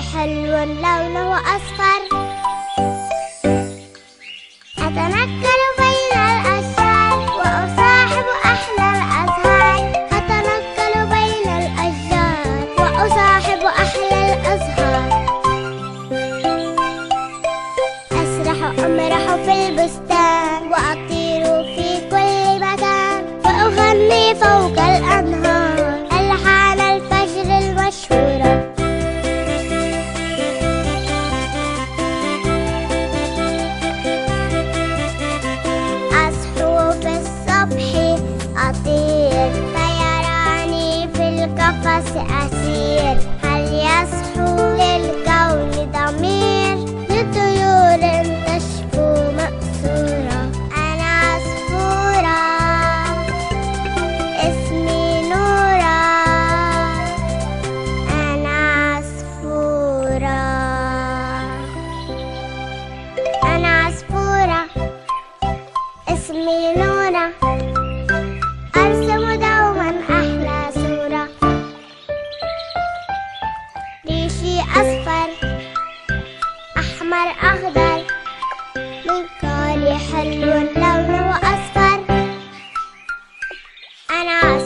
حلو لونه أصفر. اللون لونه أصفر أنا أصفر